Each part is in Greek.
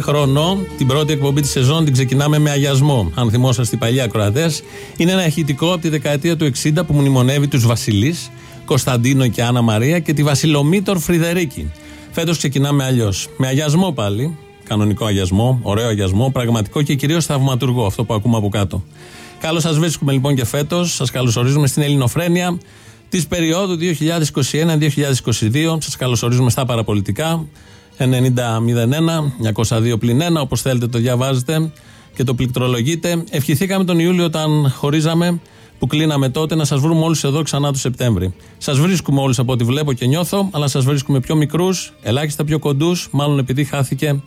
Κάθε χρόνο την πρώτη εκπομπή της σεζόν την ξεκινάμε με αγιασμό. Αν θυμόσαστε οι παλιοί ακροατέ, είναι ένα ηχητικό από τη δεκαετία του 60 που μνημονεύει τους Βασιλείς, Κωνσταντίνο και Άννα Μαρία και τη Βασιλομήτωρ Φρυδερίκη. Φέτος ξεκινάμε αλλιώς. Με αγιασμό πάλι. Κανονικό αγιασμό, ωραίο αγιασμό, πραγματικό και κυρίως θαυματουργό, αυτό που ακούμε από κάτω. Καλώς σας βρίσκουμε λοιπόν και φέτος. Σας καλωσορίζουμε στην Ελληνοφρένεια της περίοδου 2021-2022. Σας καλωσορίζουμε στα παραπολιτικά. 90-01, 902 πλην 1, όπως θέλετε το διαβάζετε και το πληκτρολογείτε. Ευχηθήκαμε τον Ιούλιο όταν χωρίζαμε, που κλείναμε τότε, να σας βρούμε όλους εδώ ξανά το Σεπτέμβρη. Σας βρίσκουμε όλους από ό,τι βλέπω και νιώθω, αλλά σας βρίσκουμε πιο μικρούς, ελάχιστα πιο κοντούς, μάλλον επειδή χάθηκε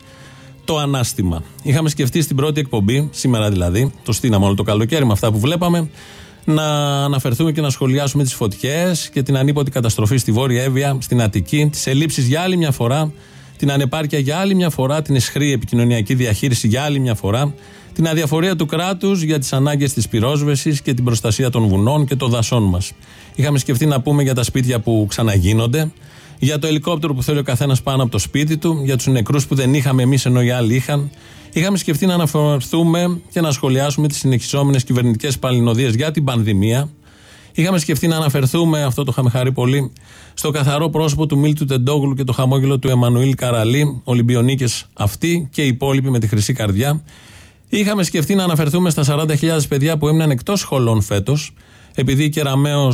το ανάστημα. Είχαμε σκεφτεί στην πρώτη εκπομπή, σήμερα δηλαδή, το στείναμε όλο το καλοκαίρι με αυτά που βλέπαμε, να αναφερθούμε και να σχολιάσουμε τις φωτιές και την ανίποτη καταστροφή στη Βόρεια Εύβοια, στην Αττική, τις ελλείψεις για άλλη μια φορά την ανεπάρκεια για άλλη μια φορά, την εσχρή επικοινωνιακή διαχείριση για άλλη μια φορά, την αδιαφορία του κράτους για τις ανάγκες της πυρόσβεσης και την προστασία των βουνών και των δασών μας. Είχαμε σκεφτεί να πούμε για τα σπίτια που ξαναγίνονται, για το ελικόπτερο που θέλει ο καθένας πάνω από το σπίτι του, για τους νεκρούς που δεν είχαμε εμείς ενώ οι άλλοι είχαν. Είχαμε σκεφτεί να αναφερθούμε και να σχολιάσουμε τις συνεχιζόμενες κυβερνητικές παλινοδίες για την πανδημία, Είχαμε σκεφτεί να αναφερθούμε, αυτό το είχαμε χαρεί πολύ, στο καθαρό πρόσωπο του Μίλτου Τεντόγλου και το χαμόγελο του Εμμανουήλ Καραλή, Ολυμπιονίκες αυτοί και οι υπόλοιποι με τη χρυσή καρδιά. Είχαμε σκεφτεί να αναφερθούμε στα 40.000 παιδιά που έμειναν εκτός σχολών φέτος, επειδή και Ραμαίο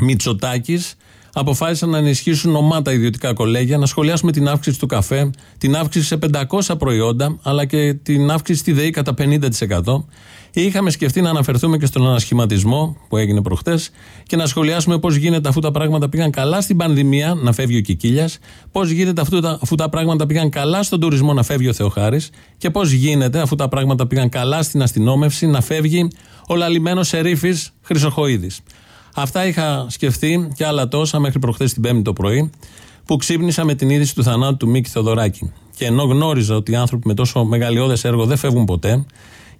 Μητσοτάκης αποφάσισαν να ενισχύσουν ομάτα ιδιωτικά κολέγια, να σχολιάσουμε την αύξηση του καφέ, την αύξηση σε 500 προϊόντα, αλλά και την αύξηση στη ΔΕΗ κατά 50%. Είχαμε σκεφτεί να αναφερθούμε και στον ανασχηματισμό που έγινε προχτές και να σχολιάσουμε πώς γίνεται αφού τα πράγματα πήγαν καλά στην πανδημία, να φεύγει ο Κικίλιας, πώς γίνεται αφού τα, αφού τα πράγματα πήγαν καλά στον τουρισμό, να φεύγει ο Θεοχάρης και πώς γίνεται αφού τα πράγματα πήγαν καλά στην αστυνόμευση, να φεύγει ο λαλημένος Σερίφης Χρυσοχοίδης. Αυτά είχα σκεφτεί και άλλα τόσα μέχρι προχθές την Πέμπτη το πρωί, που ξύπνησα με την είδηση του θανάτου του Μίκη Θεοδωράκη. Και ενώ γνώριζα ότι οι άνθρωποι με τόσο μεγαλειώδες έργο δεν φεύγουν ποτέ,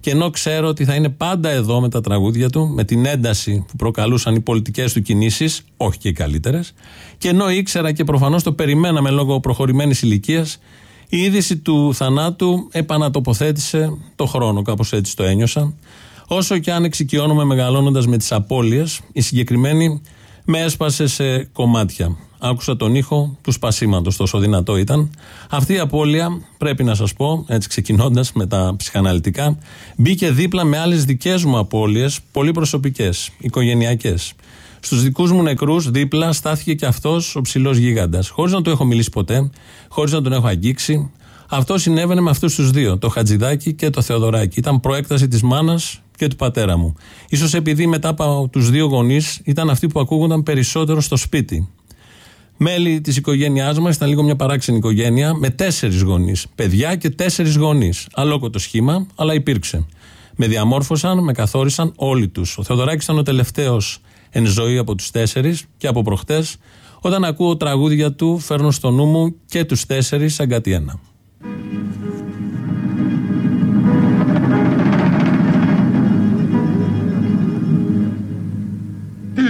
και ενώ ξέρω ότι θα είναι πάντα εδώ με τα τραγούδια του, με την ένταση που προκαλούσαν οι πολιτικές του κινήσεις, όχι και οι καλύτερες, και ενώ ήξερα και προφανώς το περιμέναμε λόγω προχωρημένης ηλικίας, η είδηση του θανάτου επανατοποθέτησε το χρόνο, κάπως έτσι το ένιωσα. Όσο και αν εξοικειώνομαι μεγαλώνοντας με τις απώλειες, η συγκεκριμένη με έσπασε σε κομμάτια. Άκουσα τον ήχο του σπασίματος, τόσο δυνατό ήταν. Αυτή η απώλεια, πρέπει να σας πω, έτσι ξεκινώντας με τα ψυχαναλυτικά, μπήκε δίπλα με άλλες δικές μου απώλειες, πολύ προσωπικές, οικογενειακές. Στους δικούς μου νεκρούς, δίπλα στάθηκε και αυτός ο ψηλός γίγαντας. Χωρίς να του έχω μιλήσει ποτέ, χωρίς να τον έχω αγγίξει. Αυτό συνέβαινε με αυτούς τους δύο, το Χατζηδάκι και το Θεοδωράκι. Ήταν προέκταση της μάνας και του πατέρα μου. σω επειδή μετά από τους δύο γονείς ήταν αυτοί που ακούγονταν περισσότερο στο σπίτι. Μέλη της οικογένειάς μας ήταν λίγο μια παράξενη οικογένεια με τέσσερις γονείς. Παιδιά και τέσσερις γονείς. Αλόκοτο σχήμα, αλλά υπήρξε. Με διαμόρφωσαν, με καθόρισαν όλοι τους. Ο Θεοδωράκης ήταν ο τελευταίος εν ζωή από τους τέσσερις και από προχτές. Όταν ακούω τραγούδια του, φέρνω στο νου μου και τους τέσσερις σαν κάτι ένα.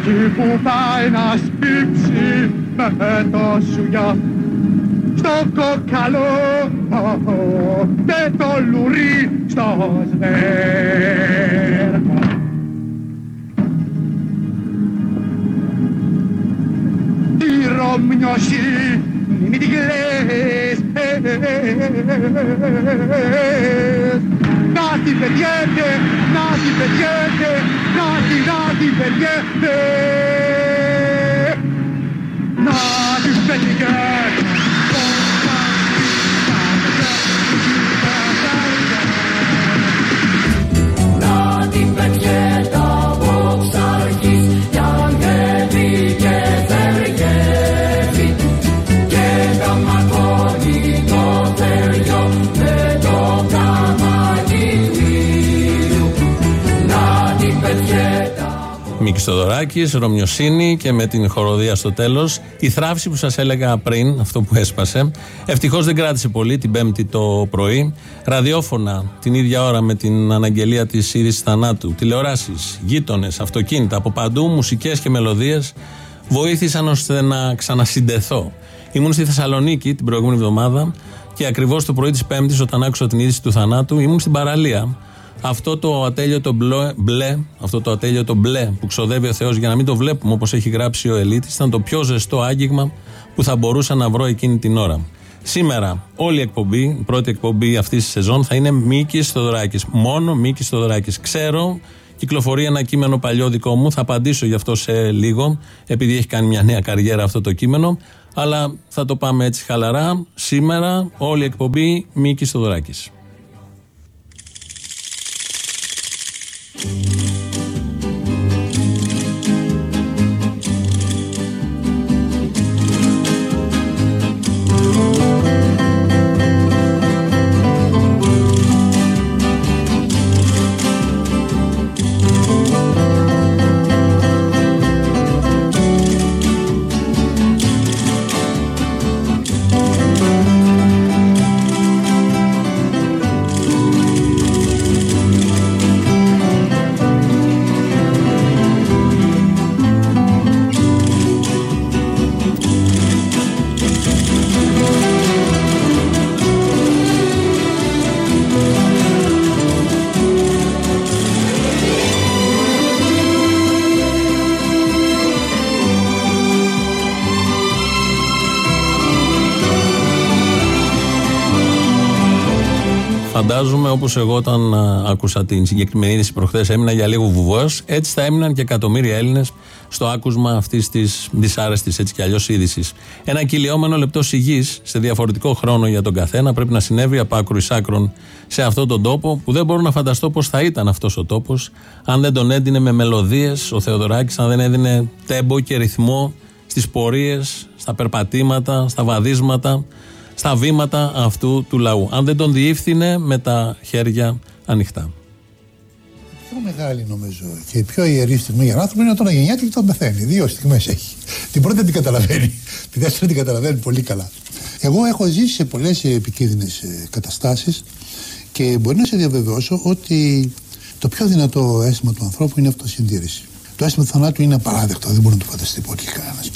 Εκεί που πάει να σπίψει με το σουγιά στο κοκαλό και το λουρί στο σβέρκο. Τη Ρωμιώση μην την κλαις να την πετιέται, να την πετιέται, να την, να την πετιέται να την πετιέται Μίκη Στοδωράκη, Ρωμιοσύνη και με την χοροδία στο τέλος. Η θράψη που σας έλεγα πριν, αυτό που έσπασε, ευτυχώς δεν κράτησε πολύ την Πέμπτη το πρωί. Ραδιόφωνα την ίδια ώρα με την αναγγελία της είδηση θανάτου. Τηλεοράσεις, γείτονες, αυτοκίνητα από παντού, μουσικές και μελωδίες βοήθησαν ώστε να ξανασυντεθώ. Ήμουν στη Θεσσαλονίκη την προηγούμενη εβδομάδα και ακριβώς το πρωί της Πέμπτης, όταν άκουσα την είδηση του θανάτου, ήμουν στην παραλία αυτό το ατέλειωτο μπλε, μπλε, αυτό το ατέλειωτο μπλε που ξοδεύει ο Θεός για να μην το βλέπουμε όπως έχει γράψει ο Ελίτη, ήταν το πιο ζεστό άγγιγμα που θα μπορούσα να βρω εκείνη την ώρα. Σήμερα, όλη η εκπομπή, η πρώτη εκπομπή αυτής της σεζόν θα είναι Μίκη Θοδωράκη. Μόνο Μίκη Θοδωράκη. Ξέρω, κυκλοφορεί ένα κείμενο παλιό δικό μου, θα απαντήσω γι' αυτό σε λίγο, επειδή έχει κάνει μια νέα καριέρα αυτό το κείμενο. Αλλά θα το πάμε έτσι χαλαρά. Σήμερα, όλη η εκπομπή Μίκη Θοδωράκη. Φαντάζομαι όπως εγώ όταν άκουσα την συγκεκριμένη είδηση προχθές έμεινα για λίγο βουβός, έτσι θα έμειναν και εκατομμύρια Έλληνες στο άκουσμα αυτής της δυσάρεστης έτσι κι αλλιώς είδησης. Ένα κυλιόμενο λεπτό σιγής σε διαφορετικό χρόνο για τον καθένα πρέπει να συνέβη από άκρου εις άκρων σε αυτόν τον τόπο που δεν μπορώ να φανταστώ πώς θα ήταν αυτός ο τόπος αν δεν τον έδινε με μελωδίες ο Θεοδωράκης, αν δεν έδινε τέμπο και ρυθμό στις πορείες, στα περπατήματα, στα βαδίσματα στα βήματα αυτού του λαού. Αν δεν τον διεύθυνε με τα χέρια ανοιχτά. Πιο μεγάλη νομίζω και η πιο ιερή στιγμή για έναν άνθρωπο είναι όταν γεννιέται και όταν πεθαίνει. Δύο στιγμές έχει. Την πρώτη την καταλαβαίνει. Τη δεύτερη την καταλαβαίνει πολύ καλά. Εγώ έχω ζήσει σε πολλές επικίνδυνες καταστάσεις και μπορεί να σε διαβεβαιώσω ότι το πιο δυνατό αίσθημα του ανθρώπου είναι αυτοσυντήρηση. Το αίσθημα του θανάτου είναι απαράδεκτο, δεν μπορεί να το φανταστεί πολύ κανένας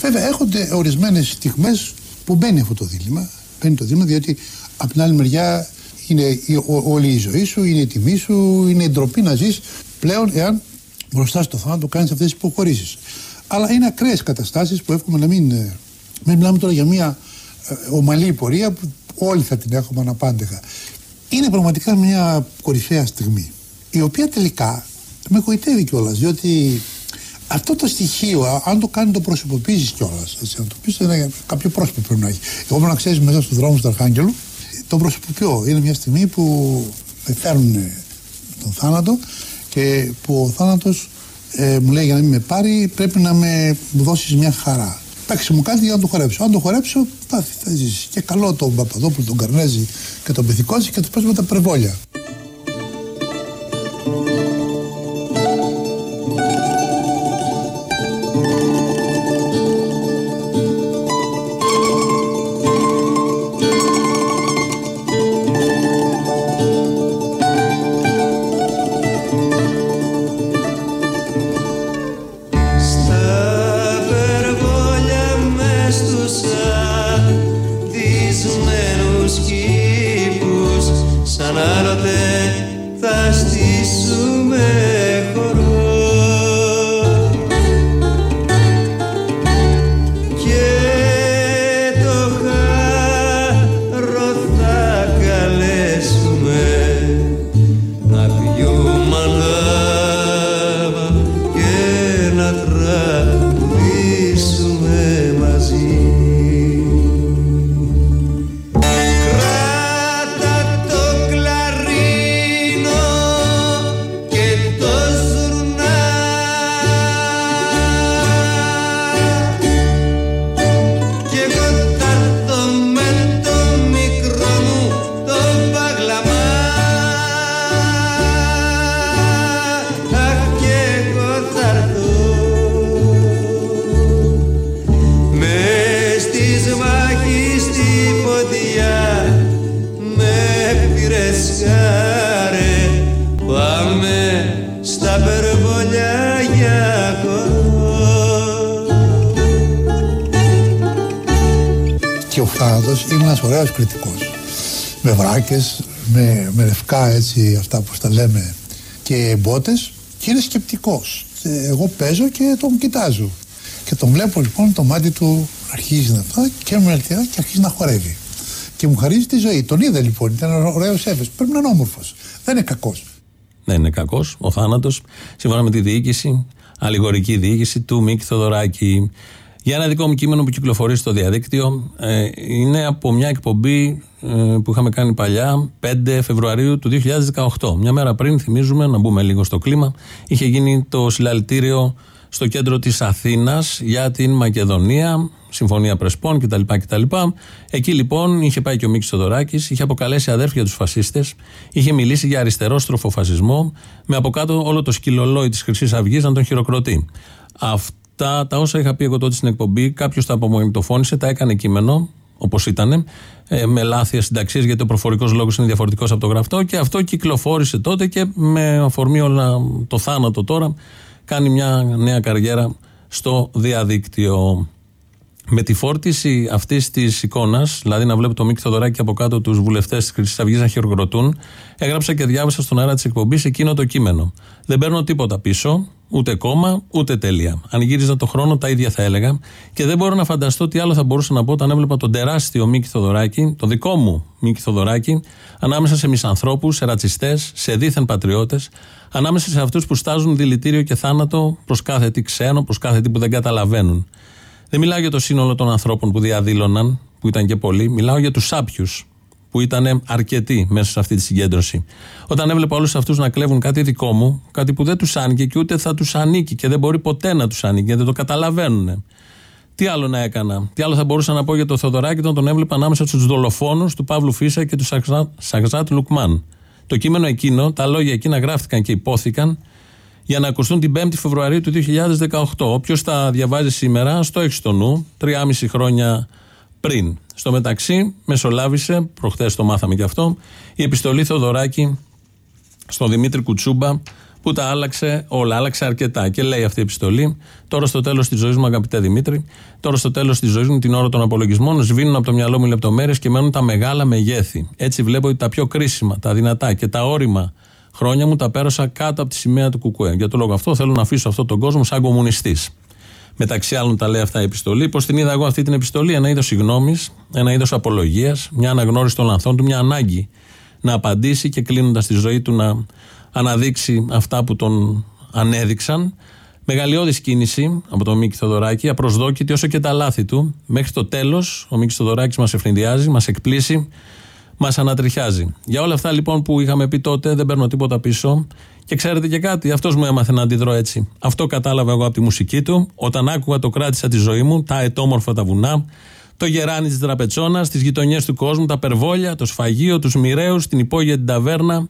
Βέβαια, έχονται ορισμένες στιγμές που μπαίνει αυτό το δίλημα. Μπαίνει το δίλημα διότι από την άλλη μεριά είναι η, όλη η ζωή σου, είναι η τιμή σου, είναι η ντροπή να ζεις πλέον εάν μπροστά στο θάνατο κάνεις αυτές τις υποχωρήσεις. Αλλά είναι ακραίες καταστάσεις που εύχομαι να μην. Ε, μην μιλάμε τώρα για μια ε, ομαλή πορεία που όλοι θα την έχουμε αναπάντεχα. Είναι πραγματικά μια κορυφαία στιγμή. Η οποία τελικά με γοητεύει κιόλας, διότι αυτό το στοιχείο, αν το κάνει, το προσωποποιήσεις κιόλας. Να το πεις, είναι κάποιο πρόσωπο πρέπει να έχει. Εγώ πρέπει να ξέρεις μέσα στους δρόμους του Αρχάγγελου, το προσωποποιώ. Είναι μια στιγμή που με φέρνουν τον θάνατο και που ο θάνατος ε, μου λέει για να μην με πάρει πρέπει να με δώσεις μια χαρά. Παίξει μου κάτι για να το χορέψω. Αν το χορέψω, θα, θα ζήσεις. Και καλό τον Παπαδόπουλο, τον Καρνέζη και τον Πυθικόζη και τους παίζουμε τα πρεβόλια. Και μπότε. Και είναι σκεπτικός. Εγώ παίζω και τον κοιτάζω. Και τον βλέπω λοιπόν το μάτι του αρχίζει να αυτά και με και αρχίζει να χορεύει. Και μου χαρίζει τη ζωή. Τον είδα λοιπόν, ήταν ωραίος έφε. Πρέπει να είναι όμορφος. Δεν είναι κακός. Δεν είναι κακός ο θάνατος, σύμφωνα με τη διοίκηση, αλληγορική διοίκηση του Μίκη Θοδωράκη. Για ένα δικό μου κείμενο που κυκλοφορεί στο διαδίκτυο, ε, είναι από μια εκπομπή ε, που είχαμε κάνει παλιά, 5 Φεβρουαρίου του 2018. Μια μέρα πριν, θυμίζουμε, να μπούμε λίγο στο κλίμα, είχε γίνει το συλλαλητήριο στο κέντρο της Αθήνας για την Μακεδονία, Συμφωνία Πρεσπών κτλ. κτλ. Εκεί λοιπόν είχε πάει και ο Μίκης Θοδωράκης, είχε αποκαλέσει αδέρφια τους φασίστες, είχε μιλήσει για αριστερό στροφοφασισμό, με από κάτω όλο το σκυλολόι της Χρυσής Αυγής να τον χειροκροτεί. Αυτά τα όσα είχα πει εγώ τότε στην εκπομπή, κάποιος τα απομονητοφώνησε, τα έκανε κείμενο, όπως ήταν, ε, με λάθη συνταξίες, γιατί ο προφορικός λόγος είναι διαφορετικός από το γραφτό και αυτό κυκλοφόρησε τότε και με αφορμή όλα το θάνατο τώρα κάνει μια νέα καριέρα στο διαδίκτυο. Με τη φόρτιση αυτής της εικόνας, δηλαδή να βλέπω το Μίκη Θοδωράκη από κάτω τους βουλευτές της Χρυσής Αυγής να χειροκροτούν, έγραψα και διάβασα στον αέρα της εκπομπής εκείνο το κείμενο. Δεν παίρνω τίποτα πίσω, ούτε κόμμα, ούτε τέλεια. Αν γύριζα το χρόνο, τα ίδια θα έλεγα. Και δεν μπορώ να φανταστώ τι άλλο θα μπορούσα να πω όταν έβλεπα τον τεράστιο Μίκη Θοδωράκη, το δικό μου Μίκη Θοδωράκη, ανάμεσα σε μισανθρώπους, σε ρατσιστές, σε δίθεν πατριώτες, ανάμεσα σε αυτούς που στάζουν δηλητήριο και θάνατο προς κάθε τι ξένο, προς κάθε τι που δεν καταλαβαίνουν. Δεν μιλάω για το σύνολο των ανθρώπων που διαδήλωναν, που ήταν και πολλοί, μιλάω για τους σάπιους, που ήταν αρκετοί μέσα σε αυτή τη συγκέντρωση. Όταν έβλεπα όλους αυτούς να κλέβουν κάτι δικό μου, κάτι που δεν τους άνοιγε και ούτε θα τους ανήκει και δεν μπορεί ποτέ να τους ανήκει, γιατί δεν το καταλαβαίνουν. Τι άλλο να έκανα, τι άλλο θα μπορούσα να πω για το Θεοδωράκη όταν τον έβλεπα ανάμεσα στους δολοφόνους του Παύλου Φίσα και του Σαγζάτ Λουκμάν; Το κείμενο εκείνο, τα λόγια εκείνα γράφτηκαν και υπόθηκαν για να ακουστούν την 5η Φεβρουαρίου του 2018. Όποιος τα διαβάζει σήμερα, στο έχει στο νου, 3,5 χρόνια πριν. Στο μεταξύ, μεσολάβησε, προχθές το μάθαμε και αυτό, η επιστολή Θεοδωράκη στον Δημήτρη Κουτσούμπα, που τα άλλαξε όλα, άλλαξε αρκετά. Και λέει αυτή η επιστολή, τώρα στο τέλος της ζωής μου, αγαπητέ Δημήτρη, τώρα στο τέλος της ζωής μου, την ώρα των απολογισμών, σβήνουν από το μυαλό μου λεπτομέρειες και μένουν τα μεγάλα μεγέθη. Έτσι βλέπω ότι τα πιο κρίσιμα, τα δυνατά και τα όρημα χρόνια μου τα πέρασα κάτω από τη σημαία του Κουκουέ. Για το λόγο αυτό θέλω να αφήσω αυτόν τον κόσμο σαν κομμουνιστής. Μεταξύ άλλων τα λέει αυτά η επιστολή. Πώ την είδα εγώ αυτή την επιστολή, ένα είδος συγγνώμη, ένα είδος απολογίας, μια αναγνώριση των λανθών του, μια ανάγκη να απαντήσει και κλείνοντας τη ζωή του να αναδείξει αυτά που τον ανέδειξαν. Μεγαλειώδη κίνηση από τον Μίκη Θοδωράκη, απροσδόκητη όσο και τα λάθη του. Μέχρι το τέλος, ο Μίκης Θοδωράκης μας ευνηδιάζει, μας εκπλήσει, μας ανατριχιάζει. Για όλα αυτά λοιπόν που είχαμε πει τότε, δεν παίρνω τίποτα πίσω. Και ξέρετε και κάτι, αυτός μου έμαθε να αντιδρώ έτσι. Αυτό κατάλαβα εγώ από τη μουσική του. Όταν άκουγα το κράτησα τη ζωή μου, τα ετόμορφα τα βουνά, το γεράνι της τραπετσόνας, τις γειτονιές του κόσμου, τα περβόλια, το σφαγείο, τους μοιραίους, την υπόγεια την ταβέρνα,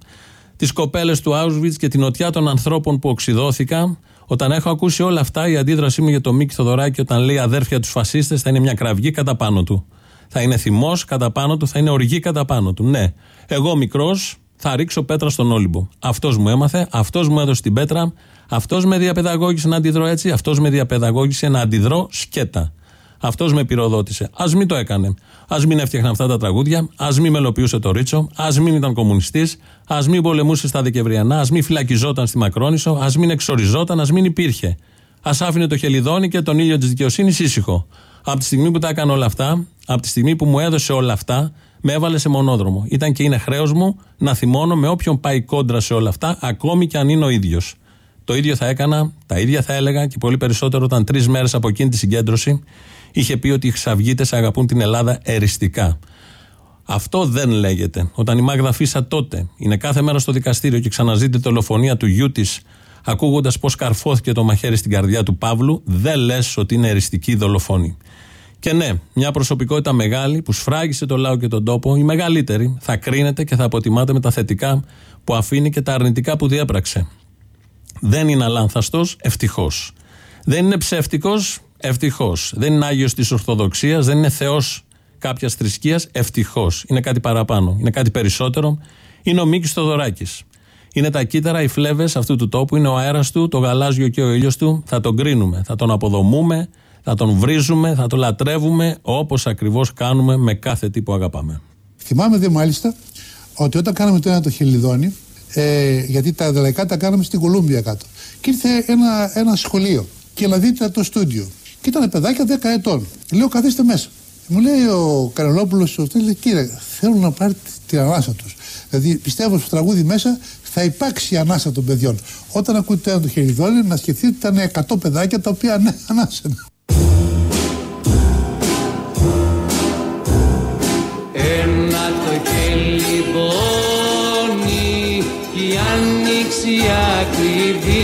τις κοπέλες του Auschwitz και την οτιά των ανθρώπων που οξυδόθηκα. Όταν έχω ακούσει όλα αυτά, η αντίδρασή μου για το Μίκη Θοδωράκη όταν λέει αδέρφια τους φασίστες θα είναι μια κραυγή κατά πάνω του. Θα είναι θυμός κατά πάνω του, θα είναι οργή κατά πάνω του. Ναι, εγώ μικρός θα ρίξω πέτρα στον Όλυμπο. Αυτός μου έμαθε, αυτός μου έδωσε την πέτρα, αυτός με διαπαιδαγώγησε να αντιδρώ έτσι, αυτός με διαπαιδαγώγησε να αντιδρώ σκέτα. Αυτός με πυροδότησε. Α μην το έκανε. Α μην έφτιαχνε αυτά τα τραγούδια. Α μην μελοποιούσε το Ρίτσο. Α μην ήταν κομμουνιστής. Α μην πολεμούσε στα Δεκεμβριανά. Α μην φυλακιζόταν στη Μακρόνισο. Α μην εξοριζόταν. Α μην υπήρχε. Α άφηνε το χελιδόνι και τον ήλιο της δικαιοσύνης ήσυχο. Από τη στιγμή που τα έκανε όλα αυτά, από τη στιγμή που μου έδωσε όλα αυτά, με έβαλε σε μονόδρομο. Ήταν και είναι χρέος μου να θυμώνω με όποιον πάει κόντρα σε όλα αυτά, ακόμη και αν είναι ο ίδιος. Το ίδιο θα έκανα, τα ίδια θα έλεγα και πολύ περισσότερο όταν τρεις μέρες από εκείνη τη συγκέντρωση είχε πει ότι οι Χρυσαυγίτε αγαπούν την Ελλάδα εριστικά. Αυτό δεν λέγεται. Όταν η Μάγδα Φίσα τότε είναι κάθε μέρα στο δικαστήριο και ξαναζεί τη δολοφονία του γιού της, ακούγοντας πώ καρφώθηκε το μαχαίρι στην καρδιά του Παύλου, δεν λες ότι είναι εριστική δολοφόνη. Και ναι, μια προσωπικότητα μεγάλη που σφράγισε το λαό και τον τόπο, η μεγαλύτερη, θα κρίνεται και θα αποτιμάται με τα θετικά που αφήνει και τα αρνητικά που διέπραξε. Δεν είναι αλάνθαστος, ευτυχώς. Δεν είναι ψεύτικος, ευτυχώς. Δεν είναι άγιος της Ορθοδοξίας, δεν είναι Θεός κάποιας θρησκείας, ευτυχώς. Είναι κάτι παραπάνω, είναι κάτι περισσότερο. Είναι ο Μίκης Θοδωράκης. Είναι τα κύτταρα, οι φλέβες αυτού του τόπου, είναι ο αέρας του, το γαλάζιο και ο ήλιος του. Θα τον κρίνουμε, θα τον αποδομούμε, Θα τον βρίζουμε, θα τον λατρεύουμε όπως ακριβώς κάνουμε με κάθε τι που αγαπάμε. Θυμάμαι δε μάλιστα ότι όταν κάναμε το ένα το χελιδόνι, ε, γιατί τα λαϊκά τα κάναμε στην Κολούμπια κάτω. Και ήρθε ένα, ένα σχολείο και να δείτε το στούντιο. Και ήταν παιδάκια 10 ετών. Λέω καθίστε μέσα. Μου λέει ο Καρολόπουλο, λέει κύριε, θέλουν να πάρει την ανάσα τους. Δηλαδή πιστεύω στο τραγούδι μέσα θα υπάρξει η ανάσα των παιδιών. Όταν ακούτε ένα το χεριδόνι, να σκεφτείτε ότι ήταν 100 παιδάκια τα οποία ναι, ανάσαν. Ένα το χελιδόνι και η άνοιξη ακριβή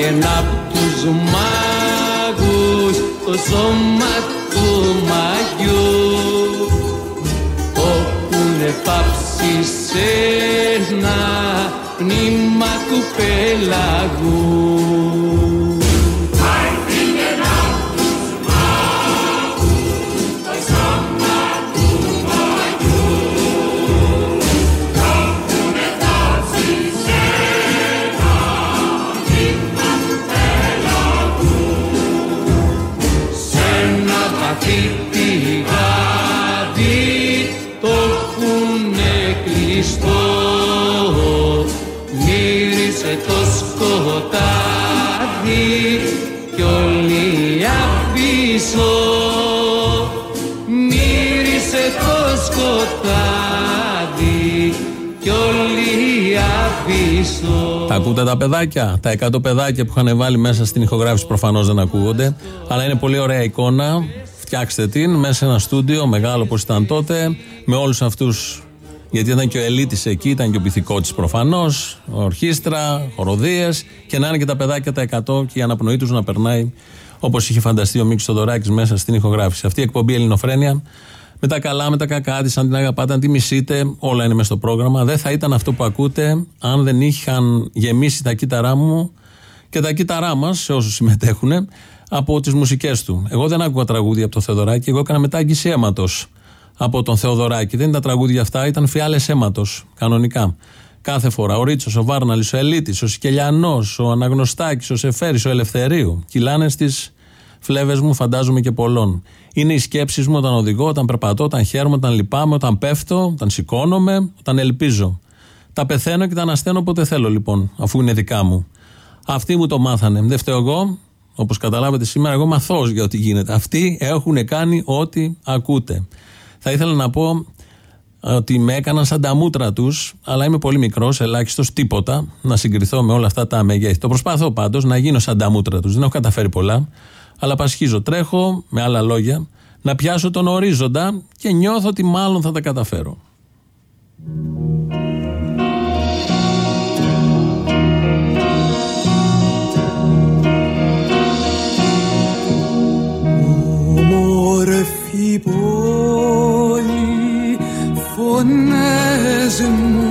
Πάρθηκε απ' τους μάγους το σώμα του μαγιού. Όπουνε πάψει σε ένα πνήμα του πελαγού Τα ακούτε τα παιδάκια; Τα 100 παιδάκια που είχαν βάλει μέσα στην ηχογράφηση προφανώς δεν ακούγονται. Αλλά είναι πολύ ωραία εικόνα. Φτιάξτε την μέσα σε ένα στούντιο μεγάλο όπως ήταν τότε. Με όλους αυτούς. Γιατί ήταν και ο Ελίτης εκεί, ήταν και ο πυθικότης προφανώς. Ορχήστρα, χοροδίες. Και να είναι και τα παιδάκια τα 100 και η αναπνοή του να περνάει όπως είχε φανταστεί ο Μίκη Θοδωράκης μέσα στην ηχογράφηση. Αυτή η εκπομπή Ελληνοφρένια με τα καλά, με τα κακά της, αν την αγαπάτε, αν τη μισείτε, όλα είναι μέσα στο πρόγραμμα. Δεν θα ήταν αυτό που ακούτε αν δεν είχαν γεμίσει τα κύτταρά μου και τα κύτταρά μας, σε όσους συμμετέχουν, από τις μουσικές του. Εγώ δεν άκουγα τραγούδια από το Θεοδωράκη, εγώ έκανα μετάγγιση αίματος από τον Θεοδωράκη. Δεν ήταν τραγούδια αυτά, ήταν φιάλες αίματος, κανονικά. Κάθε φορά. Ο Ρίτσος, ο Βάρναλης, ο Ελίτης, ο Σικελιανό, ο Αναγνωστάκης, ο Σεφέρης, ο Ελευθερίου. Κυλάνε στις φλέβες μου, φαντάζομαι και πολλών. Είναι οι σκέψεις μου όταν οδηγώ, όταν περπατώ, όταν χαίρομαι, όταν λυπάμαι, όταν πέφτω, όταν σηκώνομαι, όταν ελπίζω. Τα πεθαίνω και τα ανασταίνω όποτε θέλω λοιπόν, αφού είναι δικά μου. Αυτοί μου το μάθανε. Δεν φταίω εγώ. Όπως καταλάβετε σήμερα, εγώ μαθώς για ό,τι γίνεται. Αυτοί έχουν κάνει ό,τι ακούτε. Θα ήθελα να πω ότι με έκαναν σαν τα μούτρα τους, αλλά είμαι πολύ μικρός, ελάχιστος, τίποτα να συγκριθώ με όλα αυτά τα μεγέθη. Το προσπάθω πάντως να γίνω σαν τα μούτρα τους. Δεν έχω καταφέρει πολλά, αλλά πασχίζω. Τρέχω, με άλλα λόγια, να πιάσω τον ορίζοντα και νιώθω ότι μάλλον θα τα καταφέρω. Όμορφη πόλη, φωνές,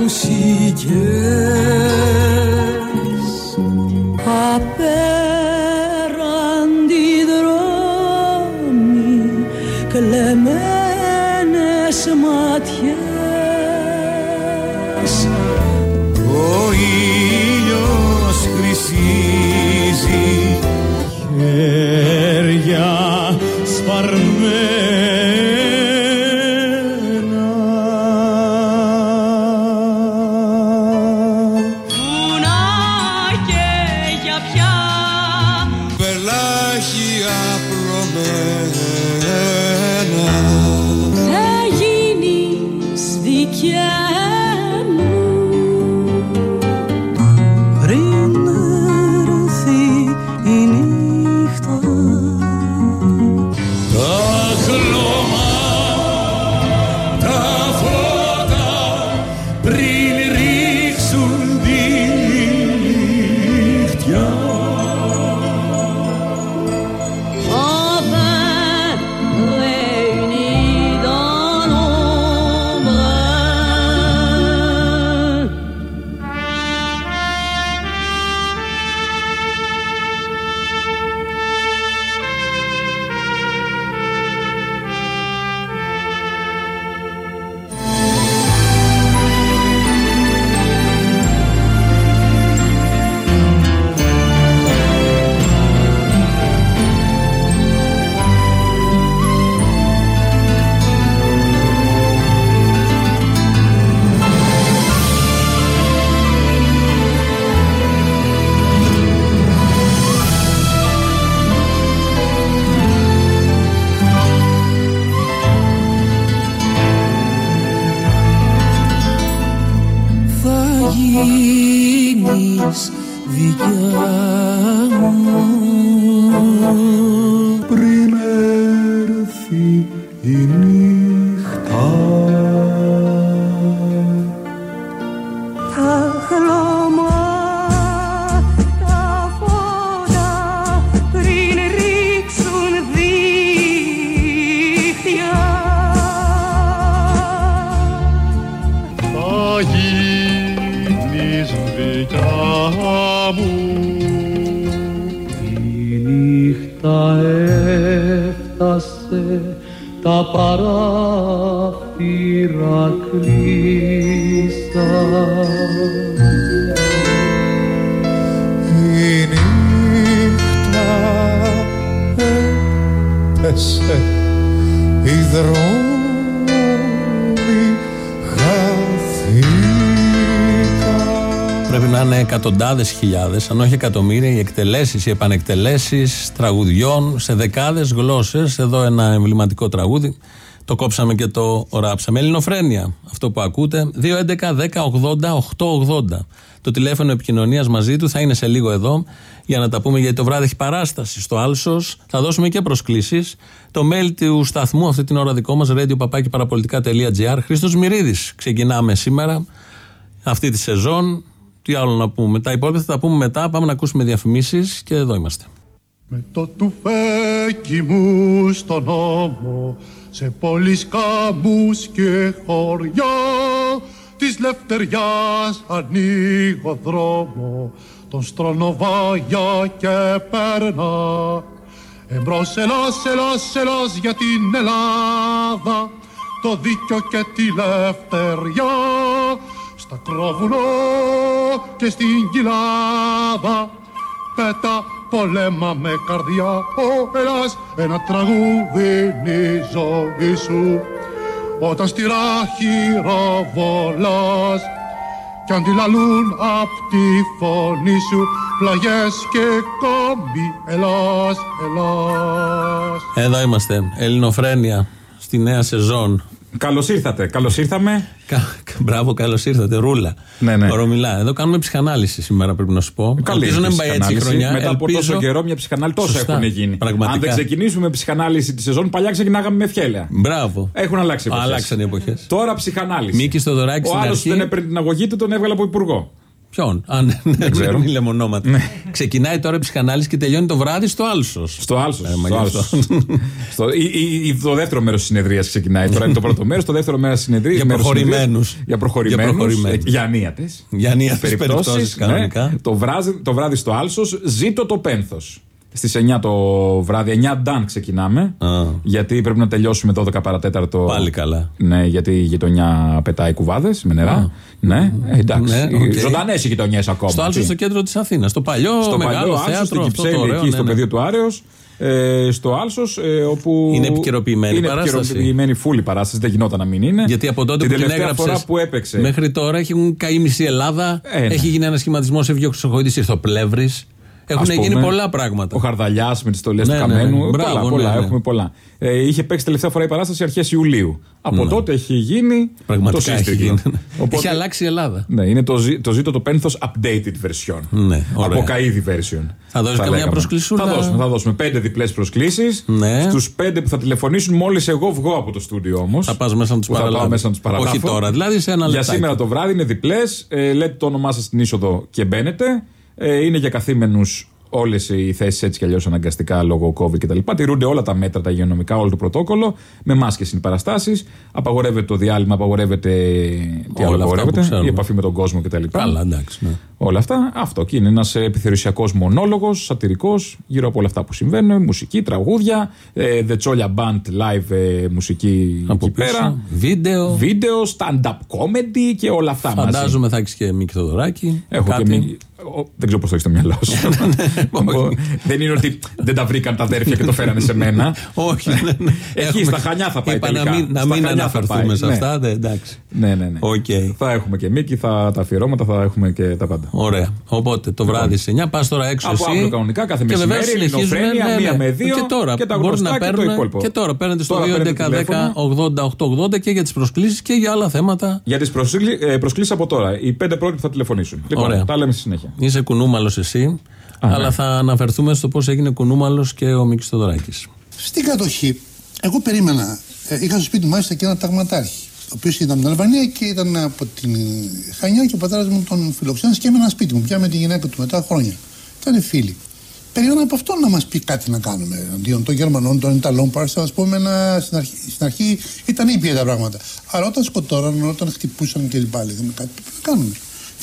μουσικές Απέ παράθυρα κλείσαν η νύχτα έπεσε οι δρόμοι χαθήκαν Πρέπει να είναι εκατοντάδες χιλιάδες, αν όχι εκατομμύρια, οι εκτελέσεις, οι επανεκτελέσεις τραγουδιών σε δεκάδες γλώσσες. Εδώ ένα εμβληματικό τραγούδι. Το κόψαμε και το ράψαμε. Ελληνοφρένεια. Αυτό που ακούτε. 2.11.10.80.880. Το τηλέφωνο επικοινωνίας μαζί του θα είναι σε λίγο εδώ για να τα πούμε γιατί το βράδυ έχει παράσταση στο Άλσος. Θα δώσουμε και προσκλήσεις. Το mail του σταθμού αυτή την ώρα δικό μας, radio Χρήστος Μυρίδης. Ξεκινάμε σήμερα αυτή τη σεζόν. Τι άλλο να πούμε. Τα υπόλοιπα θα τα πούμε μετά. Πάμε να ακούσουμε διαφημίσεις και εδώ είμαστε. Με το τουφέκι μου στον ώμο σε πόλεις κάμπους και χωριά. Της λευτεριάς ανοίγω δρόμο τον στρονοβάγια και περνά Εμπρός ελάς, ελάς, ελάς για την Ελλάδα το δίκιο και τη λευτεριά. Στα κρόβουνο και στην κοιλάδα πέτα πολέμα με καρδιά ο Ελλάς ένα τραγούδι είναι η ζωή σου όταν στη χειροβολάς κι αντιλαλούν απ' τη φωνή σου πλαγιές και κόμπι Ελλάς, Ελλάς Εδώ είμαστε. Ελληνοφρένεια στη νέα σεζόν. Καλώς ήρθατε. Καλώς ήρθαμε. Κα- Μπράβο, καλώς ήρθατε. Ρούλα. Ναι, ναι. Ορομιλά. Εδώ κάνουμε ψυχανάλυση σήμερα, πρέπει να σου πω. Καλή Ελπίζω να μην πάει έτσι η ψυχανάλυση. χρονιά. Μετά από Ελπίζω- τόσο καιρό, μια ψυχανάλυση τόσο Σωστά. έχουν γίνει. Πραγματικά. Αν δεν ξεκινήσουμε με ψυχανάλυση τη σεζόν, παλιά ξεκινάγαμε με φιέλια. Μπράβο. Έχουν αλλάξει οι εποχές. Αλλάξαν οι εποχές. Τώρα ψυχανάλυση. Μίκης Στοδωράκη Ο στην άλλος αρχή. δεν έπαιρνε την αγωγή του, τον έβγαλε από υπουργό. Ποιον; Α, ναι, ναι, ξέρω. μην λέμε ονόματα. Ξεκινάει τώρα η ψυχανάλυση και τελειώνει το βράδυ στο Άλσος. Στο Άλσος. Ε, μα γι' αυτό. στο, ή, ή- ή το δεύτερο μέρος της συνεδρίας ξεκινάει. Τώρα είναι το πρώτο μέρος. Το δεύτερο μέρος της συνεδρίας. Για προχωρημένους. Για προχωρημένους. Για προχωρημένους. Για ανίατες. Για ανίατες περιπτώσεις, κανονικά. το, βράδυ, το βράδυ στο Άλσος ζήτω το πένθος. Στις 9 το βράδυ, 9 νταν ξεκινάμε. Α. Γιατί πρέπει να τελειώσουμε 12 παρατέταρτο. Πάλι καλά. Ναι, γιατί η γειτονιά πετάει κουβάδες με νερά. Ναι, ε, εντάξει. Ναι, οκ. Ζωντανές οι γειτονιές ακόμα. Στο άλλο Τι. στο κέντρο της Αθήνας. Στο παλιό στο μεγάλο παλιό Άλσος, θέατρο. στην αυτό το Κυψέλη, ωραίο, εκεί ναι, στο ναι. πεδίο του Άρεος, ε, στο Άλσος, ε, όπου. Είναι επικαιροποιημένη είναι παράσταση. επικαιροποιημένη φουλ η παράσταση, δεν γινόταν να μην είναι. Γιατί από τότε την που την τελευταία έγραψες. φορά που έπαιξε. Μέχρι τώρα έχουν καεί μισή Ελλάδα. Ε, ναι. Έχει γίνει ένα σχηματισμός σε Χρυσοχοίδη, ήρθε ο Πλεύρης. Έχουν Ας γίνει πούμε, πολλά πράγματα. Ο Χαρδαλιάς με τις στολές Ναι, του ναι, Καμένου. ναι. Μπράβο, πολλά, ναι, πολλά. ναι. Έχουμε πολλά. Ε, είχε παίξει τελευταία φορά η παράσταση αρχές Ιουλίου. Από τότε έχει γίνει. Πραγματικά το έχει σύστημα. γίνει. Οπότε- Έχει αλλάξει η Ελλάδα. Ναι, είναι το, ζή- το ζήτο το πένθος updated version. Ναι, ωραία. Από καίδη version. Θα δώσεις καμιά λέγαμε. προσκλησούλα; Θα δώσουμε, θα δώσουμε πέντε διπλές προσκλήσεις. Ναι. Στους πέντε που θα τηλεφωνήσουν, μόλις εγώ βγω από το στούντιο όμως. Θα πας μέσα να τους Θα πάω παραλάβεις. μέσα να τους παραλάβω. Όχι τώρα, δηλαδή σε ένα Για λεπτάκι. σήμερα το βράδυ είναι διπλές. Ε, λέτε το όνομά σας στην είσοδο και μπαίνετε. Ε, είναι για καθήμενους όλες οι θέσεις έτσι κι αλλιώς αναγκαστικά λόγω COVID κτλ. Τηρούνται όλα τα μέτρα, τα υγειονομικά, όλο το πρωτόκολλο. Με μάσκες είναι οι παραστάσεις. Απαγορεύεται το διάλειμμα, απαγορεύεται. Τι άλλο Όλα αυτά που απαγορεύεται. ξέρουμε. Η επαφή με τον κόσμο κτλ. Καλά, εντάξει. ναι. Όλα αυτά. Αυτό και είναι ένας επιθεωρησιακός μονόλογος, σατυρικός, γύρω από όλα αυτά που συμβαίνουν. Μουσική, τραγούδια. Ε, The Cholla Band live ε, μουσική Από εκεί πίσω. πέρα. Βίντεο. Βίντεο, stand-up comedy και όλα αυτά μαζί. Φαντάζομαι θα έχεις και Μίκη Θοδωράκη. Έχω κάτι. και μη... ο- Δεν ξέρω πώς το έχεις στο μυαλό σου. όχι. δεν είναι ότι δεν τα βρήκαν τα αδέρφια και το φέρανε σε μένα. Όχι. ναι, ναι. Εκεί Έχουμε- στα Χανιά θα πάει Είπα να τελικά. μην, να Στα μην Χανιά θα αναφερθούμε πάει, σε ναι. αυτά. ναι, εντάξει. Ναι, ναι, ναι. Οκ. Θα έχουμε και Μίκη, θα, τα αφιερώματα, θα έχουμε και τα πάντα. Ωραία. Οπότε το βράδυ σε 9 πας τώρα έξω Από εσύ. αύριο κανονικά, κάθε και μεσημέρι, βεβαίως συνεχίζουν, ελληνοφρένεια, μία με δύο, Και τώρα και τα μπορούν γνωστά να και το παίρνουν. υπόλοιπο. Και τώρα παίρνετε στο Τώρα 2, παίρνετε 11, 10, 80, 880 και για τις προσκλήσεις και για άλλα θέματα. Για τις προσκλήσεις από τώρα. Οι πέντε πρώτοι που θα τηλεφωνήσουν. Λοιπόν, Ωραία. τα λέμε στη συνέχεια. Είσαι κουνούμαλος εσύ. ναι. αλλά θα αναφερθούμε στο πώς έγινε κουνούμαλος και ο Μίκης Θοδωράκης. Στην κατοχή, εγώ περίμενα. Ε, είχα στο σπίτι μου μάλιστα και ένα ταγματάρχη. Ο οποίος ήταν από την Αλβανία και ήταν από την ε, Χανιά και ο πατέρας μου τον φιλοξένησε και έμενα σπίτι μου. Πια με τη γυναίκα του μετά χρόνια. Ήταν φίλοι. Περίμενα από αυτόν να μας πει κάτι να κάνουμε. Αντίον των Γερμανών, των Ιταλών, πάρσα, ας πούμε, να, στην, αρχή, στην αρχή ήταν ήπια τα πράγματα. Αλλά όταν σκοτώναν, όταν χτυπούσαν κλπ. Λέγαμε κάτι πρέπει να κάνουμε.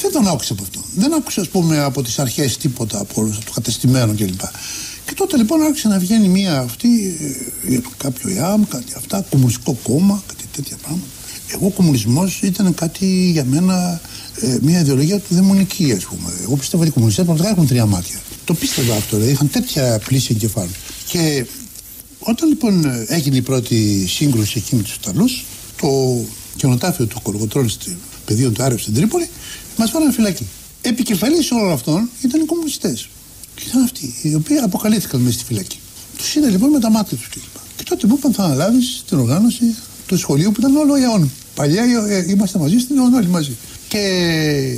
Δεν τον άκουσα από αυτό. Δεν άκουσα, ας πούμε, από τις αρχές τίποτα από όλους του κατεστημένων κλπ. Και τότε λοιπόν άρχισε να βγαίνει μία αυτή ε, για το κάποιο ΙΑΜ, κάτι αυτά, κομμουνιστικό κόμμα, κάτι τέτοια πράγματα. Εγώ ο κομμουνισμός ήταν κάτι για μένα ε, μια ιδεολογία του δαιμονική, ας πούμε. Εγώ πιστεύω ότι οι κομμουνιστές πραγματικά έχουν τρία μάτια. Το πίστευα αυτό, δηλαδή είχαν τέτοια πλήση εγκεφάλου. Και όταν λοιπόν ε, έγινε η πρώτη σύγκρουση εκεί με τους Ιταλούς, το καινοτάφιο του Κολοκοτρόλη στο πεδίο του Άρεου στην Τρίπολη, μας βάλανε φυλακή. Επικεφαλής όλων αυτών ήταν οι κομμουνιστές. Και ήταν αυτοί οι οποίοι αποκαλύφθηκαν μέσα στη φυλακή. Τους είδα λοιπόν με τα μάτια τους κλπ. Και τότε μου είπαν θα αναλάβεις την οργάνωση του σχολείου που ήταν όλο αιών. Παλιά ε, είμαστε μαζί στην αιών όλοι μαζί. Και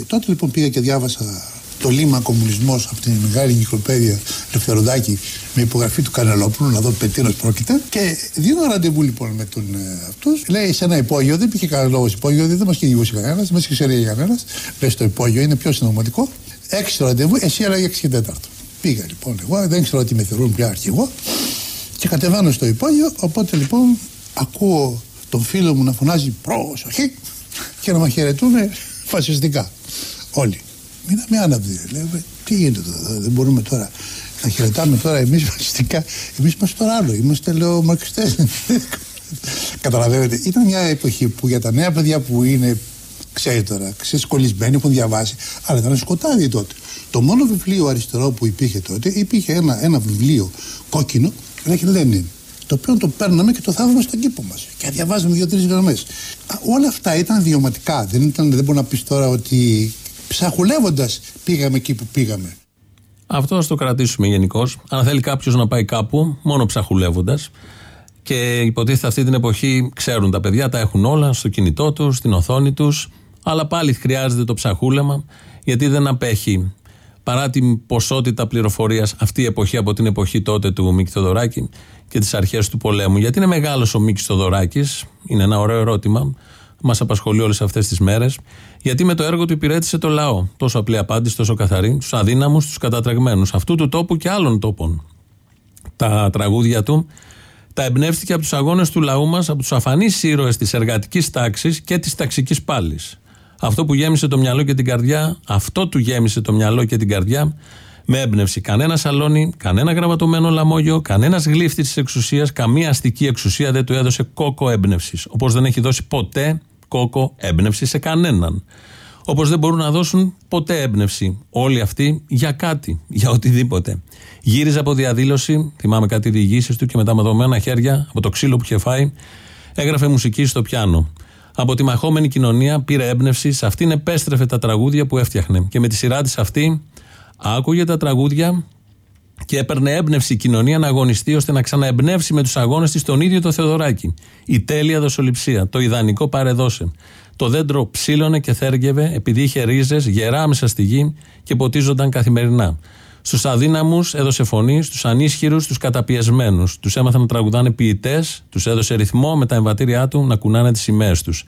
τότε λοιπόν πήγα και διάβασα το λίμα κομμουνισμός από την μεγάλη εγκυκλοπαίδεια Λευθεροντάκη με υπογραφή του Κανελόπουλου να δω πετίνο πρόκειται. Και δίνω ραντεβού λοιπόν με τον ε, αυτούς. Λέει σε ένα υπόγειο, δεν πήγε κανένα λόγος υπόγειο, δεν μας κυνηγούσε κανένας, δεν μας ξέρει κανένας. Λέει στο υπόγειο, είναι πιο συνωματικό. Έξι το ραντεβού, εσύ έλεγε 6 και 4. Πήγα λοιπόν εγώ, δεν ξέρω ότι με θεωρούν πια αρχηγό. Και κατεβάνω στο υπόγειο, οπότε λοιπόν ακούω τον φίλο μου να φωνάζει πρόσοχη και να με χαιρετούν φασιστικά. Όλοι. Μείναμε άναυδοι. Λέμε, τι γίνεται εδώ, δεν μπορούμε τώρα να χαιρετάμε τώρα εμείς φασιστικά. Εμείς είμαστε τώρα άλλο, είμαστε λέω μαρξιστές. Καταλαβαίνετε, ήταν μια εποχή που για τα νέα παιδιά που είναι, ξέρετε τώρα, ξεσκολισμένοι, έχουν διαβάσει, αλλά ήταν σκοτάδι τότε. Το μόνο βιβλίο αριστερό που υπήρχε τότε, υπήρχε ένα, ένα βιβλίο κόκκινο, λέγεται Λένιν το οποίο το παίρναμε και το θάβαμε στον κήπο μας. Και διαβάζαμε δύο-τρεις γραμμές. Όλα αυτά ήταν βιωματικά. Δεν, ήταν, δεν μπορεί να πεις τώρα ότι ψαχουλεύοντας πήγαμε εκεί που πήγαμε. Αυτό ας το κρατήσουμε γενικώς. Αν θέλει κάποιος να πάει κάπου, μόνο ψαχουλεύοντας. Και υποτίθεται αυτή την εποχή ξέρουν τα παιδιά, τα έχουν όλα στο κινητό τους, στην οθόνη τους. Αλλά πάλι χρειάζεται το ψαχούλεμα, γιατί δεν απέχει παρά την ποσότητα πληροφορίας αυτή η εποχή από την εποχή τότε του Μίκη Θοδωράκη και τις αρχές του πολέμου. Γιατί είναι μεγάλος ο Μίκης Θοδωράκης, είναι ένα ωραίο ερώτημα, μας απασχολεί όλες αυτές τις μέρες. Γιατί με το έργο του υπηρέτησε το λαό. Τόσο απλή απάντηση, τόσο καθαρή, τους αδύναμους, τους κατατρεγμένου αυτού του τόπου και άλλων τόπων. Τα τραγούδια του τα εμπνεύστηκε από τους αγώνες του λαού μας, από τους αφανείς ήρωες της εργατικής τάξης και της ταξικής πάλης. Αυτό που γέμισε το μυαλό και την καρδιά, αυτό του γέμισε το μυαλό και την καρδιά Με έμπνευση κανένα σαλόνι, κανένα γραβατωμένο λαμόγιο, κανένας γλύφτη της εξουσίας, καμία αστική εξουσία δεν του έδωσε κόκο έμπνευσης. Όπως δεν έχει δώσει ποτέ κόκο έμπνευση σε κανέναν. Όπως δεν μπορούν να δώσουν ποτέ έμπνευση. Όλοι αυτοί για κάτι, για οτιδήποτε. Γύριζε από διαδήλωση, θυμάμαι κάτι διηγήσεις του και με τα μαδωμένα χέρια, από το ξύλο που είχε φάει, έγραφε μουσική στο πιάνο. Από τη μαχόμενη κοινωνία πήρε έμπνευση, σε αυτήν επέστρεφε τα τραγούδια που έφτιαχνε. Και με τη σειρά της αυτή άκουγε τα τραγούδια και έπαιρνε έμπνευση η κοινωνία να αγωνιστεί ώστε να ξαναεμπνεύσει με τους αγώνες της τον ίδιο το Θεοδωράκη. Η τέλεια δοσοληψία, το ιδανικό παρεδώσε. Το δέντρο ψήλωνε και θέργευε επειδή είχε ρίζες γερά μέσα στη γη και ποτίζονταν καθημερινά. Στους αδύναμους έδωσε φωνή, στους ανίσχυρους, στους καταπιεσμένους. Τους έμαθαν να τραγουδάνε ποιητές, τους έδωσε ρυθμό με τα εμβατήριά του να κουνάνε τις σημαίες τους.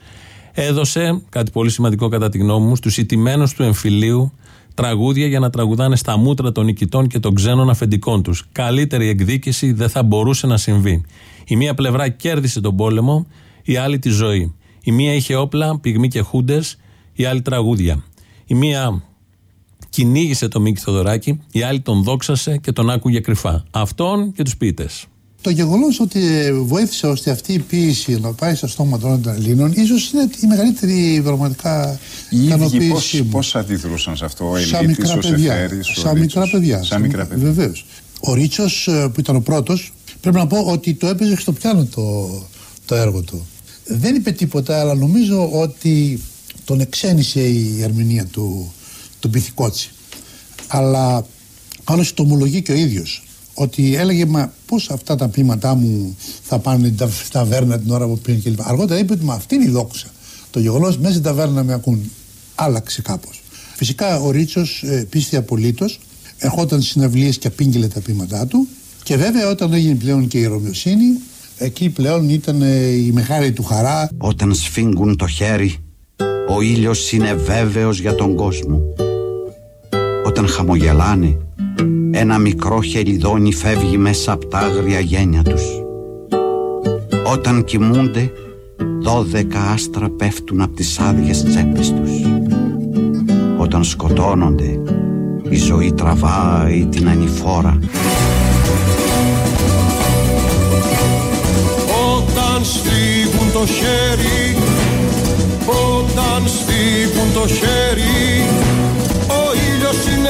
Έδωσε, κάτι πολύ σημαντικό κατά τη γνώμη μου, στους ηττημένους του εμφυλίου τραγούδια για να τραγουδάνε στα μούτρα των νικητών και των ξένων αφεντικών τους. Καλύτερη εκδίκηση δεν θα μπορούσε να συμβεί. Η μία πλευρά κέρδισε τον πόλεμο, η άλλη τη ζωή. Η μία είχε όπλα, πυγμή και χούντες, η άλλη τραγούδια. Η μία κυνήγησε τον Μίκη Θοδωράκη, η άλλη τον δόξασε και τον άκουγε κρυφά. Αυτόν και τους ποιητέ. Το γεγονός ότι βοήθησε ώστε αυτή η ποίηση να πάει στα στόματα όλων των Ελλήνων, ίσως είναι η μεγαλύτερη πραγματικά Οι ίδιοι ικανοποίησή πώς, μου. πώς αντιδρούσαν σε αυτό, ο Σαν Ελίτης, μικρά ο παιδιά. Σεφέρης, ο Σαν μικρά Ρίτσος. παιδιά. Σαν μικρά παιδιά. Βεβαίως. Ο Ρίτσος που ήταν ο πρώτος, πρέπει να πω ότι το έπαιζε στο πιάνο το, το έργο του. Δεν είπε τίποτα, αλλά νομίζω ότι τον εξένησε η ερμηνεία του, του Πυθικότσι. Αλλά άλλωστε το ομολογεί και ο ίδιος. Ότι έλεγε, Μα πώς αυτά τα ποίηματά μου θα πάνε στην τα- στην ταβέρνα την ώρα που πήγαινε κλπ. Αργότερα είπε ότι Μα αυτή είναι η δόξα. Το γεγονός μέσα στην ταβέρνα να με ακούν. Άλλαξε κάπως. Φυσικά ο Ρίτσος ε, πίστη απολύτως. Ερχόταν στις συναυλίες και απήγγειλε τα ποίηματά του. Και βέβαια όταν έγινε πλέον και η Ρωμιοσύνη, εκεί πλέον ήταν ε, η μεγάλη του χαρά. Όταν σφίγγουν το χέρι, ο ήλιος είναι βέβαιος για τον κόσμο. Όταν χαμογελάνε, ένα μικρό χελιδόνι φεύγει μέσα από τα άγρια γένια τους. Όταν κοιμούνται, δώδεκα άστρα πέφτουν από τις άδειες τσέπες τους. Όταν σκοτώνονται, η ζωή τραβάει την ανηφόρα. Όταν σφίγγουν το χέρι Όταν σφίγγουν το χέρι Ο ήλιος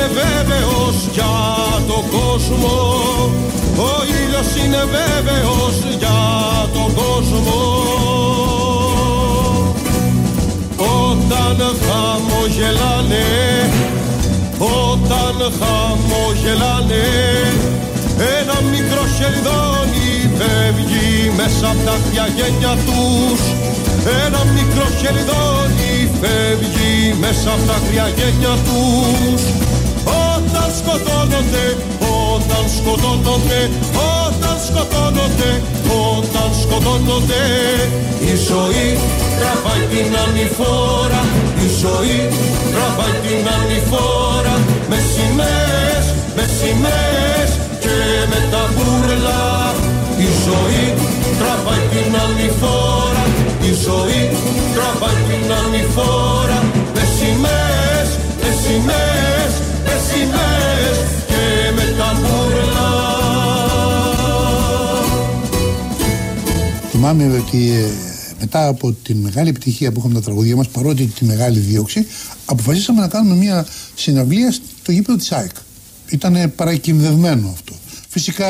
είναι βέβαιος για τον κόσμο. Ο ήλιος είναι βέβαιος για τον κόσμο. Όταν χαμογελάνε Όταν χαμογελάνε ένα μικρό χεριδόνι φεύγει μέσα από τα χρειαγένια τους. Ένα μικρό χεριδόνι φεύγει μέσα από τα χρειαγένια τους. Όταν σκοτώνονται, όταν σκοτώνονται, όταν σκοτώνονται, όταν σκοτώνονται. Η ζωή τραβάει την ανηφόρα, η ζωή τραβάει την ανηφόρα. Με σημαίες, με σημαίες και με τα μπουρλά. Η ζωή τραβάει την ανηφόρα, η ζωή τραβάει την ανηφόρα Θυμάμαι ότι ε, μετά από τη μεγάλη επιτυχία που είχαμε τα τραγούδια μας, παρότι τη μεγάλη δίωξη, αποφασίσαμε να κάνουμε μια συναυλία στο γήπεδο της ΑΕΚ. Ήταν παρακινδευμένο αυτό. Φυσικά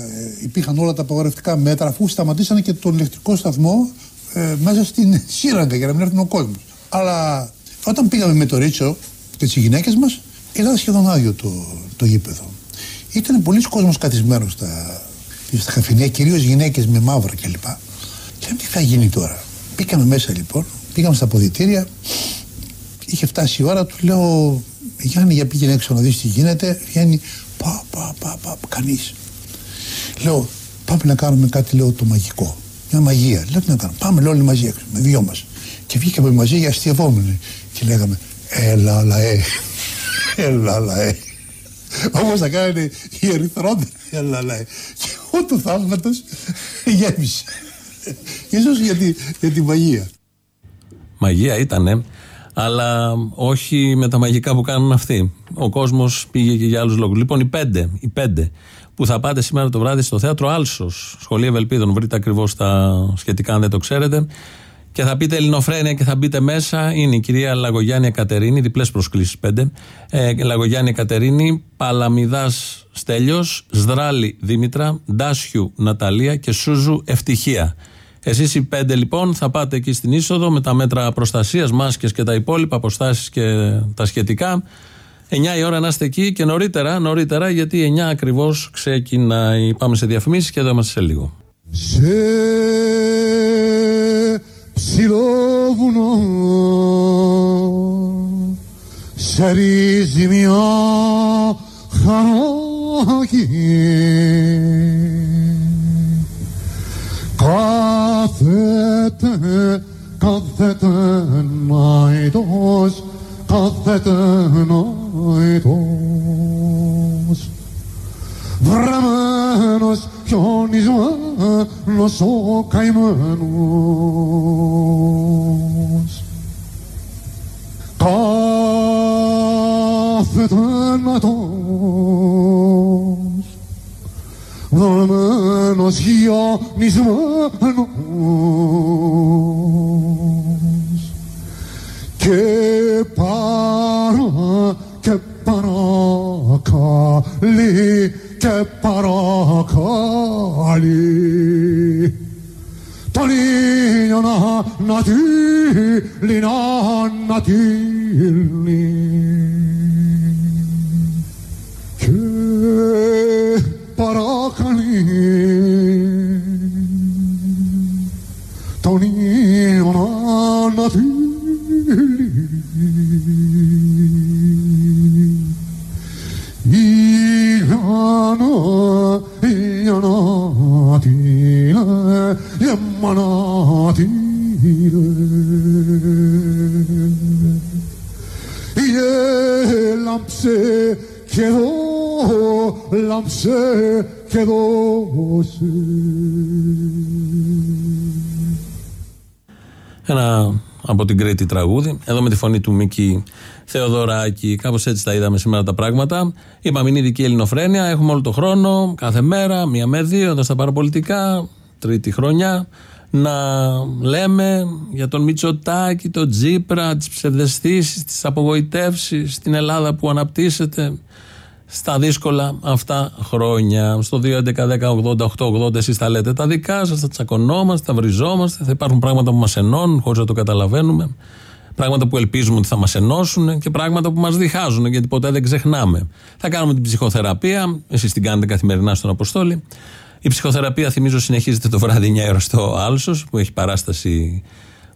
ε, υπήρχαν όλα τα απαγορευτικά μέτρα αφού σταματήσανε και τον ηλεκτρικό σταθμό ε, μέσα στην σύραγγα για να μην έρθουν ο κόσμος. Αλλά όταν πήγαμε με το Ρίτσο και τις γυναίκες μας, ήταν σχεδόν άδειο το, το γήπεδο. Ήταν πολλοί κόσμος καθισμένος στα, στα χαφινιά, κυρίως γυναίκες με μαύρα κλπ. Και λέμε τι θα γίνει τώρα; Μπήκαμε μέσα λοιπόν, πήγαμε στα ποδητήρια, είχε φτάσει η ώρα, του λέω Γιάννη για πήγαινε έξω να δεις τι γίνεται. Βγαίνει, πα, πα, πα, πα, κανείς. Λέω, πάμε να κάνουμε κάτι, λέω, το μαγικό. Μια μαγεία. Λέω, τι να κάνουμε. Πάμε λέω, όλοι μαζί έξω, με δυο μας. Και βγήκαμε μαζί για αστειευόμενοι. Και λέγαμε, έλα, λαέ. Έλα, λαέ. Όπω θα κάνανε οι ερυθρόντεροι, έλα, λαέ. Και ο του θαύματος γέμισε. Ίσως για τη, για τη μαγεία. Μαγεία ήτανε. Αλλά όχι με τα μαγικά που κάνουν αυτοί. Ο κόσμος πήγε και για άλλους λόγους. Λοιπόν, οι πέντε, οι πέντε που θα πάτε σήμερα το βράδυ στο θέατρο Άλσος, Σχολείο Ευελπίδων, βρείτε ακριβώς τα σχετικά αν δεν το ξέρετε. Και θα πείτε Ελληνοφρένια και θα μπείτε μέσα. Είναι η κυρία Λαγογιάννη Κατερίνη, διπλές προσκλήσεις πέντε. Ε, Λαγογιάννη Κατερίνη, Παλαμιδάς Στέλιος, Σδράλη Δήμητρα, Ντάσιου Ναταλία και Σούζου Ευτυχία. Εσείς οι πέντε λοιπόν θα πάτε εκεί στην είσοδο με τα μέτρα προστασίας, μάσκες και τα υπόλοιπα, αποστάσεις και τα σχετικά. 9 η ώρα να είστε εκεί και νωρίτερα, νωρίτερα γιατί 9 ακριβώς ξεκινάει. Πάμε σε διαφημίσεις και εδώ είμαστε σε λίγο. σε ψηλό βουνό σε ρίζει μια χαράκι κάθεται κάθεται ναητός κάθεται ναητός βραμμένος χιονισμένος ο καημένος. Κάθεται ναητός βραμμένος χιονισμένος. Και παρά και παρακαλεί και παρακαλεί τον ήλιο να, να τύλει, να, Yemana, Tile. Iye lamse quedó, lamse quedó. Ένα από την Κρήτη τραγούδι. Εδώ με τη φωνή του Μίκη Θεοδωράκη. Κάπως έτσι τα είδαμε σήμερα τα πράγματα. Είπαμε είναι ειδική ελληνοφρένεια. Έχουμε όλο το χρόνο, κάθε μέρα, μία με δύο, εδώ στα παραπολιτικά, τρίτη χρονιά. Να λέμε για τον Μητσοτάκη, τον Τζίπρα, τις ψευδεστήσεις, τις απογοητεύσεις, την Ελλάδα που αναπτύσσεται στα δύσκολα αυτά χρόνια. Στο 2.11.10.80.880 εσείς τα λέτε τα δικά σας, θα τσακωνόμαστε, θα βριζόμαστε, θα υπάρχουν πράγματα που μας ενώνουν χωρίς να το καταλαβαίνουμε. Πράγματα που ελπίζουμε ότι θα μας ενώσουν και πράγματα που μας διχάζουν γιατί ποτέ δεν ξεχνάμε. Θα κάνουμε την ψυχοθεραπεία, εσείς την κάνετε καθημερινά στον Αποστόλη. Η ψυχοθεραπεία, θυμίζω, συνεχίζεται το βράδυ 9 ώρα στο Άλσος που έχει παράσταση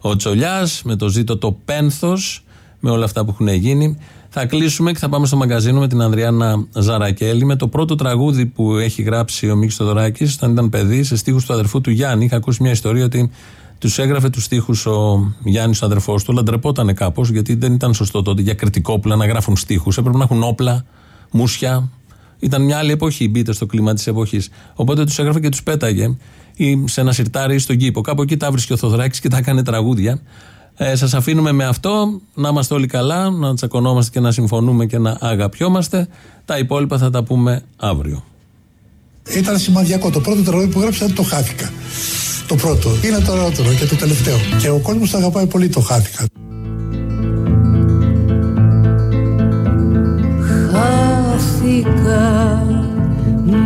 ο Τσολιάς με το ζήτο το πένθος με όλα αυτά που έχουν γίνει. Θα κλείσουμε και θα πάμε στο μαγκαζίνο με την Ανδριάννα Ζαρακέλη με το πρώτο τραγούδι που έχει γράψει ο Μίξ Θοδωράκη όταν ήταν παιδί σε στίχους του αδερφού του Γιάννη. Είχα ακούσει μια ιστορία ότι τους έγραφε τους στίχους ο Γιάννης, ο αδερφός του, αλλά ντρεπότανε κάπως γιατί δεν ήταν σωστό τότε για κριτικόπουλα να γράφουν στίχους Έπρεπε να έχουν όπλα, μουσια. Ήταν μια άλλη εποχή, μπείτε στο κλίμα της εποχής. Οπότε τους έγραφε και τους πέταγε ή σε ένα σιρτάρι ή στον κήπο. Κάπου εκεί τα βρίσκει ο Θοδωράκης και τα έκανε τραγούδια. Ε, Σας αφήνουμε με αυτό. Να είμαστε όλοι καλά, να τσακωνόμαστε και να συμφωνούμε και να αγαπιόμαστε. Τα υπόλοιπα θα τα πούμε αύριο. Ήταν σημαδιακό. Το πρώτο τραγούδι που γράψα το χάθηκα. Το πρώτο. Είναι το ωραιότερο και το τελευταίο. Και ο κόσμος το αγαπάει πολύ το χάθηκα.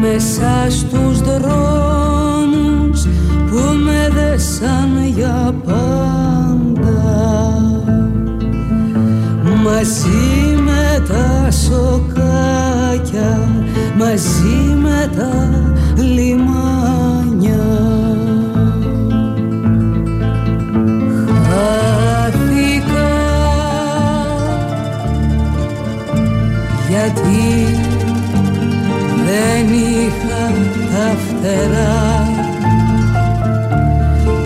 Μέσα στους δρόμους που με δέσαν για πάντα. Μαζί με τα σοκάκια μαζί με τα λιμάνια. Χάθηκα γιατί δεν είχα τα φτερά.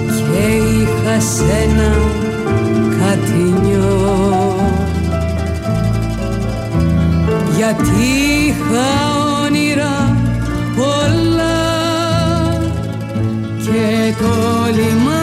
Και είχα σένα κατηνιό γιατί είχα όνειρα πολλά και το λιμάνι και το λιμάνι